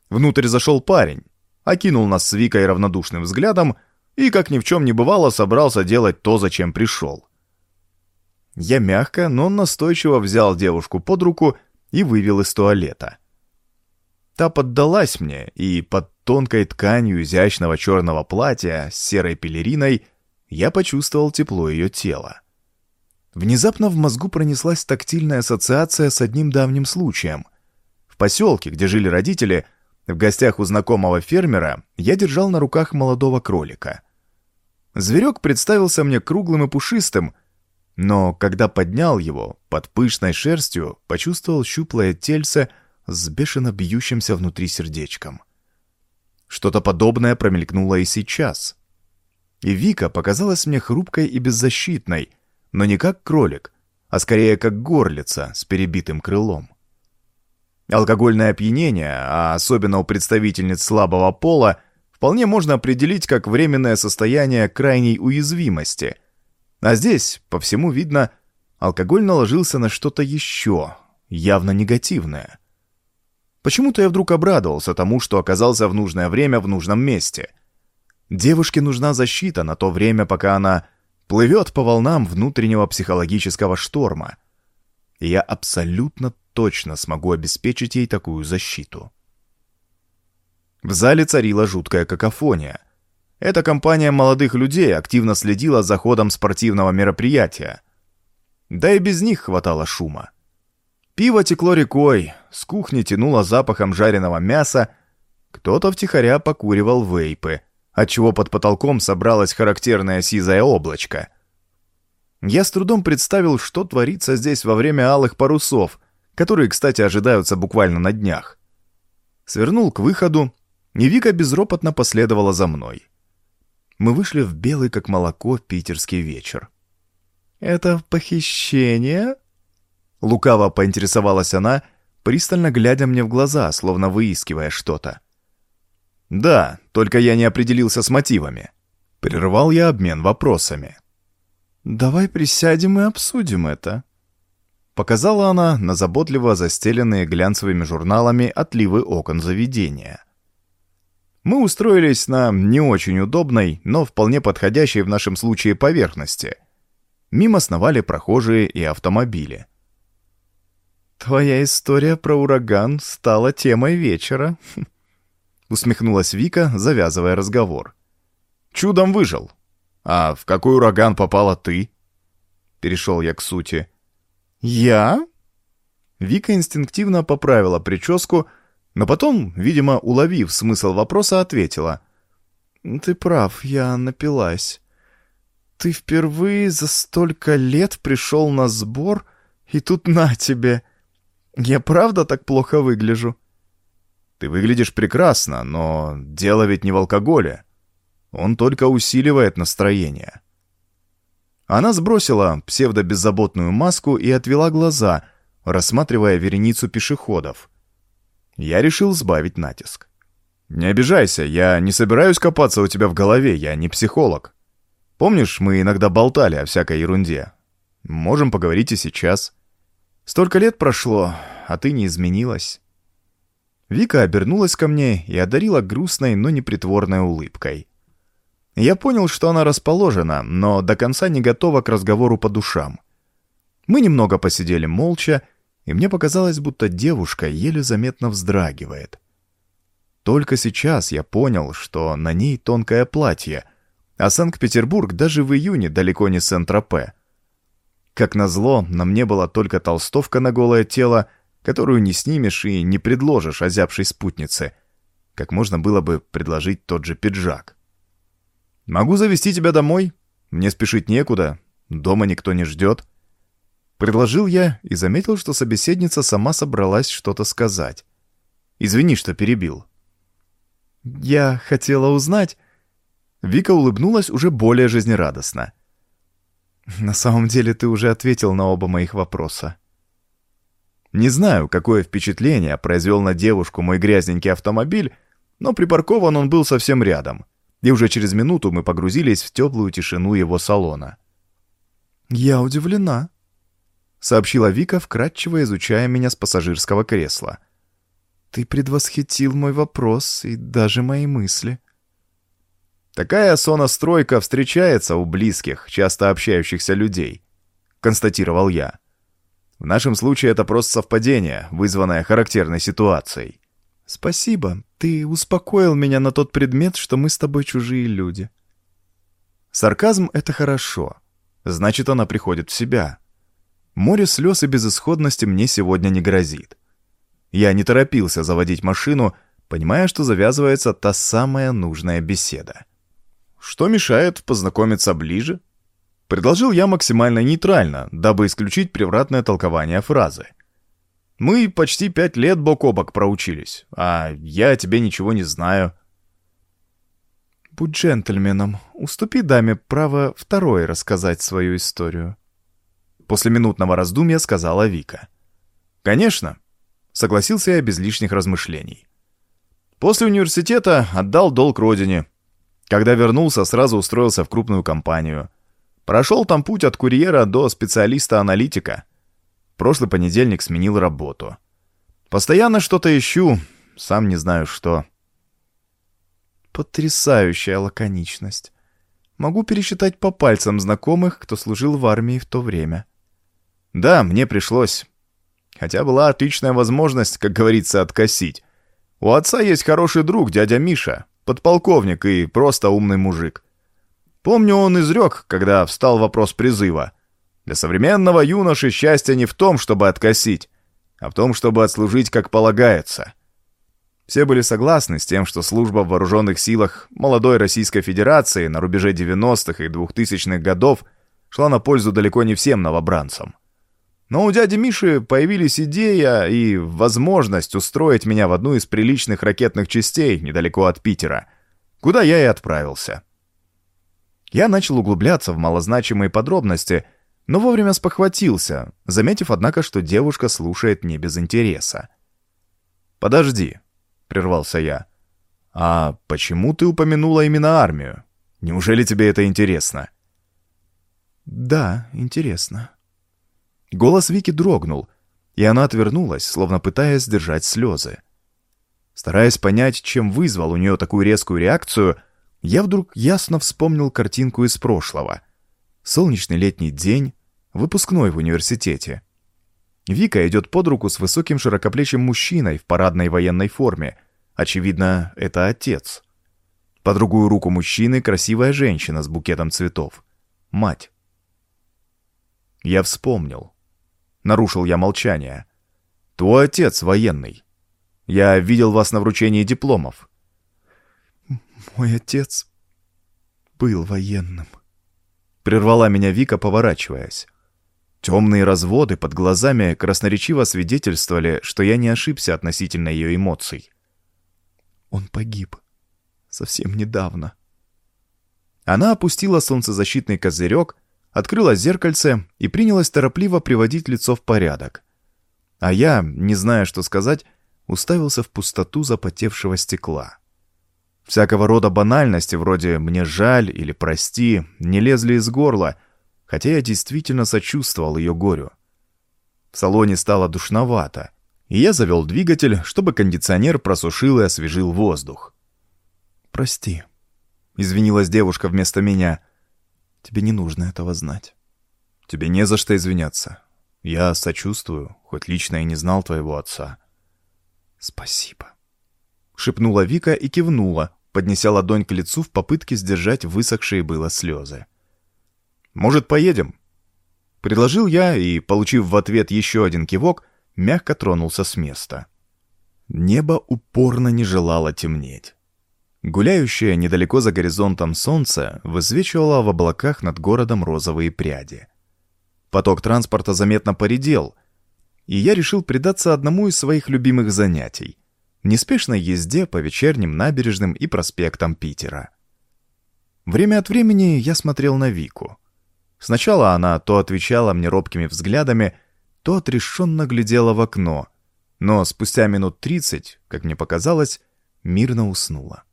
Внутрь зашел парень, окинул нас с Викой равнодушным взглядом и, как ни в чем не бывало, собрался делать то, зачем пришел. Я мягко, но настойчиво взял девушку под руку и вывел из туалета. Та поддалась мне, и под тонкой тканью изящного черного платья с серой пелериной я почувствовал тепло ее тела. Внезапно в мозгу пронеслась тактильная ассоциация с одним давним случаем. В поселке, где жили родители, в гостях у знакомого фермера я держал на руках молодого кролика. Зверек представился мне круглым и пушистым, но когда поднял его, под пышной шерстью почувствовал щуплое тельце — с бешено бьющимся внутри сердечком. Что-то подобное промелькнуло и сейчас. И Вика показалась мне хрупкой и беззащитной, но не как кролик, а скорее как горлица с перебитым крылом. Алкогольное опьянение, а особенно у представительниц слабого пола, вполне можно определить как временное состояние крайней уязвимости. А здесь, по всему видно, алкоголь наложился на что-то еще, явно негативное. Почему-то я вдруг обрадовался тому, что оказался в нужное время в нужном месте. Девушке нужна защита на то время, пока она плывет по волнам внутреннего психологического шторма. И я абсолютно точно смогу обеспечить ей такую защиту. В зале царила жуткая какофония. Эта компания молодых людей активно следила за ходом спортивного мероприятия. Да и без них хватало шума. Пиво текло рекой, с кухни тянуло запахом жареного мяса, кто-то втихаря покуривал вейпы, отчего под потолком собралось характерное сизое облачко. Я с трудом представил, что творится здесь во время алых парусов, которые, кстати, ожидаются буквально на днях. Свернул к выходу, и Вика безропотно последовала за мной. Мы вышли в белый, как молоко, питерский вечер. «Это похищение?» Лукаво поинтересовалась она, пристально глядя мне в глаза, словно выискивая что-то. «Да, только я не определился с мотивами». Прервал я обмен вопросами. «Давай присядем и обсудим это». Показала она на заботливо застеленные глянцевыми журналами отливы окон заведения. Мы устроились на не очень удобной, но вполне подходящей в нашем случае поверхности. Мимо сновали прохожие и автомобили. «Твоя история про ураган стала темой вечера», — усмехнулась Вика, завязывая разговор. «Чудом выжил. А в какой ураган попала ты?» Перешел я к сути. «Я?» Вика инстинктивно поправила прическу, но потом, видимо, уловив смысл вопроса, ответила. «Ты прав, я напилась. Ты впервые за столько лет пришел на сбор, и тут на тебе. Я правда так плохо выгляжу?» «Ты выглядишь прекрасно, но дело ведь не в алкоголе. Он только усиливает настроение». Она сбросила псевдобеззаботную маску и отвела глаза, рассматривая вереницу пешеходов. Я решил сбавить натиск. «Не обижайся, я не собираюсь копаться у тебя в голове, я не психолог. Помнишь, мы иногда болтали о всякой ерунде? Можем поговорить и сейчас. Столько лет прошло, а ты не изменилась». Вика обернулась ко мне и одарила грустной, но непритворной улыбкой. Я понял, что она расположена, но до конца не готова к разговору по душам. Мы немного посидели молча, и мне показалось, будто девушка еле заметно вздрагивает. Только сейчас я понял, что на ней тонкое платье, а Санкт-Петербург даже в июне далеко не Сент-Тропе. Как назло, на мне была только толстовка на голое тело, которую не снимешь и не предложишь озябшей спутнице, как можно было бы предложить тот же пиджак. «Могу завести тебя домой. Мне спешить некуда. Дома никто не ждет». Предложил я и заметил, что собеседница сама собралась что-то сказать. «Извини, что перебил». «Я хотела узнать...» Вика улыбнулась уже более жизнерадостно. «На самом деле ты уже ответил на оба моих вопроса». Не знаю, какое впечатление произвел на девушку мой грязненький автомобиль, но припаркован он был совсем рядом и уже через минуту мы погрузились в теплую тишину его салона. «Я удивлена», — сообщила Вика, вкратчиво изучая меня с пассажирского кресла. «Ты предвосхитил мой вопрос и даже мои мысли». «Такая сонастройка встречается у близких, часто общающихся людей», — констатировал я. «В нашем случае это просто совпадение, вызванное характерной ситуацией». «Спасибо. Ты успокоил меня на тот предмет, что мы с тобой чужие люди». Сарказм — это хорошо. Значит, она приходит в себя. Море слез и безысходности мне сегодня не грозит. Я не торопился заводить машину, понимая, что завязывается та самая нужная беседа. «Что мешает познакомиться ближе?» Предложил я максимально нейтрально, дабы исключить превратное толкование фразы. Мы почти пять лет бок о бок проучились, а я о тебе ничего не знаю». «Будь джентльменом, уступи даме право второй рассказать свою историю». После минутного раздумья сказала Вика. «Конечно», — согласился я без лишних размышлений. После университета отдал долг родине. Когда вернулся, сразу устроился в крупную компанию. Прошел там путь от курьера до специалиста-аналитика — Прошлый понедельник сменил работу. Постоянно что-то ищу, сам не знаю что. Потрясающая лаконичность. Могу пересчитать по пальцам знакомых, кто служил в армии в то время. Да, мне пришлось. Хотя была отличная возможность, как говорится, откосить. У отца есть хороший друг, дядя Миша, подполковник и просто умный мужик. Помню, он изрек, когда встал вопрос призыва. Для современного юноши счастье не в том, чтобы откосить, а в том, чтобы отслужить как полагается. Все были согласны с тем, что служба в вооруженных силах молодой Российской Федерации на рубеже 90-х и 2000-х годов шла на пользу далеко не всем новобранцам. Но у дяди Миши появились идея и возможность устроить меня в одну из приличных ракетных частей недалеко от Питера, куда я и отправился. Я начал углубляться в малозначимые подробности – но вовремя спохватился, заметив, однако, что девушка слушает не без интереса. «Подожди», — прервался я. «А почему ты упомянула именно армию? Неужели тебе это интересно?» «Да, интересно». Голос Вики дрогнул, и она отвернулась, словно пытаясь сдержать слезы. Стараясь понять, чем вызвал у нее такую резкую реакцию, я вдруг ясно вспомнил картинку из прошлого. Солнечный летний день, выпускной в университете. Вика идет под руку с высоким широкоплечим мужчиной в парадной военной форме. Очевидно, это отец. По другую руку мужчины красивая женщина с букетом цветов. Мать. Я вспомнил. Нарушил я молчание. Твой отец военный. Я видел вас на вручении дипломов. Мой отец был военным. Прервала меня Вика, поворачиваясь. Темные разводы под глазами красноречиво свидетельствовали, что я не ошибся относительно ее эмоций. Он погиб. Совсем недавно. Она опустила солнцезащитный козырек, открыла зеркальце и принялась торопливо приводить лицо в порядок. А я, не зная, что сказать, уставился в пустоту запотевшего стекла. Всякого рода банальности, вроде «мне жаль» или «прости», не лезли из горла, хотя я действительно сочувствовал ее горю. В салоне стало душновато, и я завел двигатель, чтобы кондиционер просушил и освежил воздух. «Прости», — извинилась девушка вместо меня. «Тебе не нужно этого знать». «Тебе не за что извиняться. Я сочувствую, хоть лично и не знал твоего отца». «Спасибо», — шепнула Вика и кивнула, поднеся ладонь к лицу в попытке сдержать высохшие было слезы. «Может, поедем?» Предложил я и, получив в ответ еще один кивок, мягко тронулся с места. Небо упорно не желало темнеть. Гуляющее недалеко за горизонтом солнце высвечивало в облаках над городом розовые пряди. Поток транспорта заметно поредел, и я решил предаться одному из своих любимых занятий — неспешной езде по вечерним набережным и проспектам Питера. Время от времени я смотрел на Вику. Сначала она то отвечала мне робкими взглядами, то отрешенно глядела в окно, но спустя минут тридцать, как мне показалось, мирно уснула.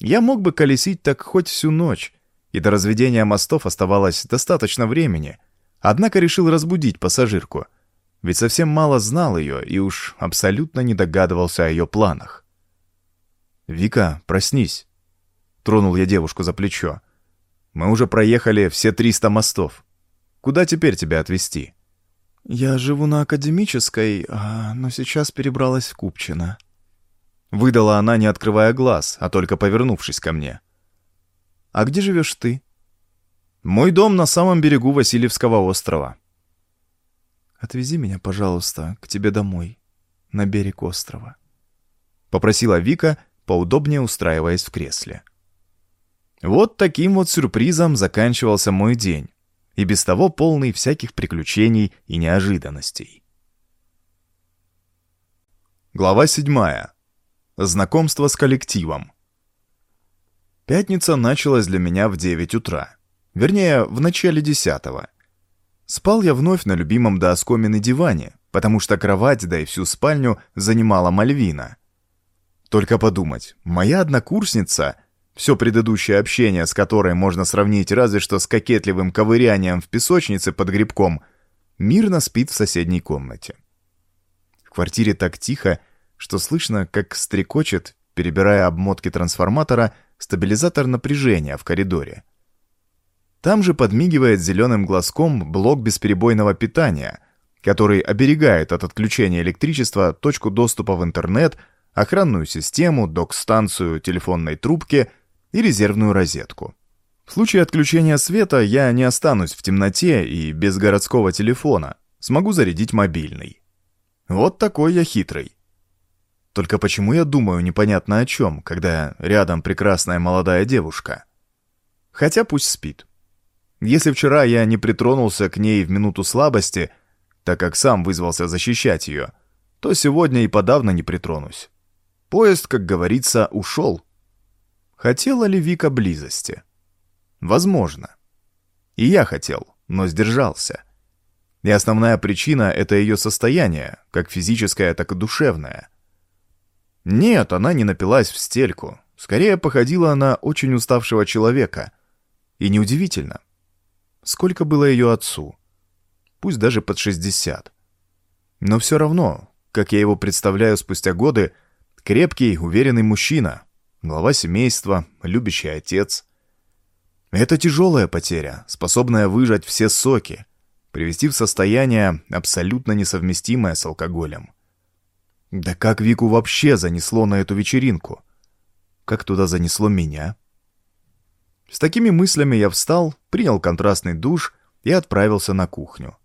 Я мог бы колесить так хоть всю ночь, и до разведения мостов оставалось достаточно времени, однако решил разбудить пассажирку, ведь совсем мало знал ее и уж абсолютно не догадывался о ее планах. «Вика, проснись!» — тронул я девушку за плечо. «Мы уже проехали все 300 мостов. Куда теперь тебя отвезти?» «Я живу на Академической, а, но сейчас перебралась в Купчино», Выдала она, не открывая глаз, а только повернувшись ко мне. «А где живешь ты?» «Мой дом на самом берегу Васильевского острова». «Отвези меня, пожалуйста, к тебе домой, на берег острова», — попросила Вика, поудобнее устраиваясь в кресле. Вот таким вот сюрпризом заканчивался мой день, и без того полный всяких приключений и неожиданностей. Глава седьмая. Знакомство с коллективом. Пятница началась для меня в 9 утра. Вернее, в начале десятого. Спал я вновь на любимом до диване, потому что кровать, да и всю спальню занимала Мальвина. Только подумать, моя однокурсница, все предыдущее общение с которой можно сравнить разве что с кокетливым ковырянием в песочнице под грибком, мирно спит в соседней комнате. В квартире так тихо, что слышно, как стрекочет, перебирая обмотки трансформатора, стабилизатор напряжения в коридоре. Там же подмигивает зеленым глазком блок бесперебойного питания, который оберегает от отключения электричества точку доступа в интернет, охранную систему, док-станцию телефонной трубки и резервную розетку. В случае отключения света я не останусь в темноте и без городского телефона, смогу зарядить мобильный. Вот такой я хитрый. Только почему я думаю непонятно о чем, когда рядом прекрасная молодая девушка? Хотя пусть спит. Если вчера я не притронулся к ней в минуту слабости, так как сам вызвался защищать ее, то сегодня и подавно не притронусь. Поезд, как говорится, ушел. Хотела ли Вика близости? Возможно. И я хотел, но сдержался. И основная причина — это ее состояние, как физическое, так и душевное — нет, она не напилась в стельку. Скорее, походила на очень уставшего человека. И неудивительно. Сколько было ее отцу? пусть даже под 60. Но все равно, как я его представляю спустя годы, крепкий, уверенный мужчина, глава семейства, любящий отец. Это тяжелая потеря, способная выжать все соки, привести в состояние, абсолютно несовместимое с алкоголем. Да как Вику вообще занесло на эту вечеринку? Как туда занесло меня? С такими мыслями я встал, принял контрастный душ и отправился на кухню.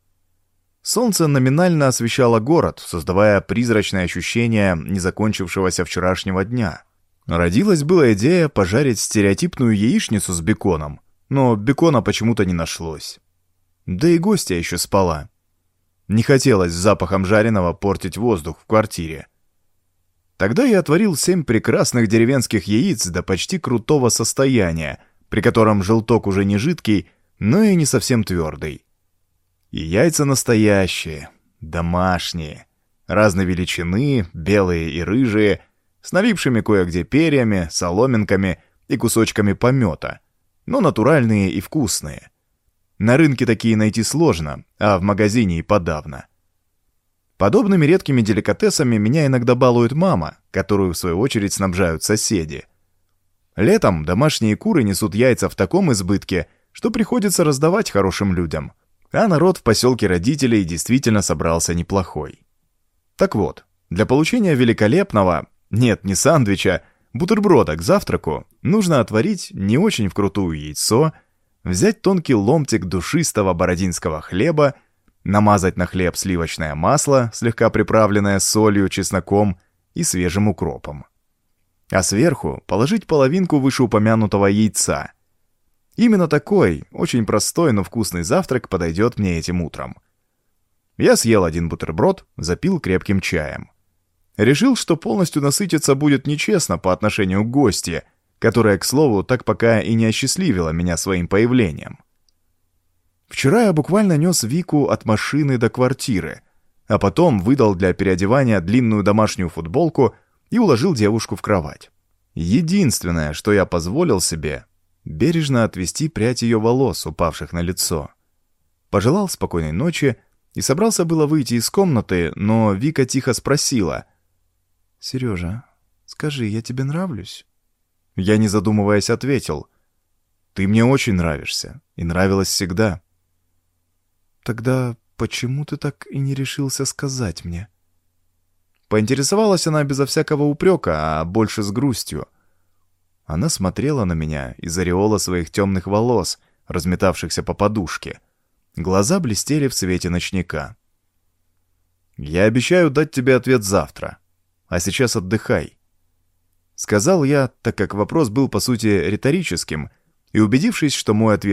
Солнце номинально освещало город, создавая призрачное ощущение незакончившегося вчерашнего дня. Родилась была идея пожарить стереотипную яичницу с беконом, но бекона почему-то не нашлось. Да и гостья еще спала. Не хотелось запахом жареного портить воздух в квартире. Тогда я отварил семь прекрасных деревенских яиц до почти крутого состояния, при котором желток уже не жидкий, но и не совсем твердый. И яйца настоящие, домашние, разной величины, белые и рыжие, с налипшими кое-где перьями, соломинками и кусочками помета, но натуральные и вкусные. На рынке такие найти сложно, а в магазине и подавно. Подобными редкими деликатесами меня иногда балует мама, которую в свою очередь снабжают соседи. Летом домашние куры несут яйца в таком избытке, что приходится раздавать хорошим людям. А народ в поселке родителей действительно собрался неплохой. Так вот, для получения великолепного, нет, не сандвича, бутерброда к завтраку нужно отварить не очень вкрутую яйцо, взять тонкий ломтик душистого бородинского хлеба, намазать на хлеб сливочное масло, слегка приправленное солью, чесноком и свежим укропом. А сверху положить половинку вышеупомянутого яйца. Именно такой, очень простой, но вкусный завтрак подойдет мне этим утром. Я съел один бутерброд, запил крепким чаем. Решил, что полностью насытиться будет нечестно по отношению к гости, которая, к слову, так пока и не осчастливила меня своим появлением. Вчера я буквально нес Вику от машины до квартиры, а потом выдал для переодевания длинную домашнюю футболку и уложил девушку в кровать. Единственное, что я позволил себе, бережно отвести прядь ее волос, упавших на лицо. Пожелал спокойной ночи и собрался было выйти из комнаты, но Вика тихо спросила. «Сережа, скажи, я тебе нравлюсь?» Я, не задумываясь, ответил. «Ты мне очень нравишься, и нравилась всегда». «Тогда почему ты так и не решился сказать мне?» Поинтересовалась она безо всякого упрека, а больше с грустью. Она смотрела на меня из ореола своих темных волос, разметавшихся по подушке. Глаза блестели в свете ночника. «Я обещаю дать тебе ответ завтра, а сейчас отдыхай. Сказал я, так как вопрос был по сути риторическим, и убедившись, что мой ответ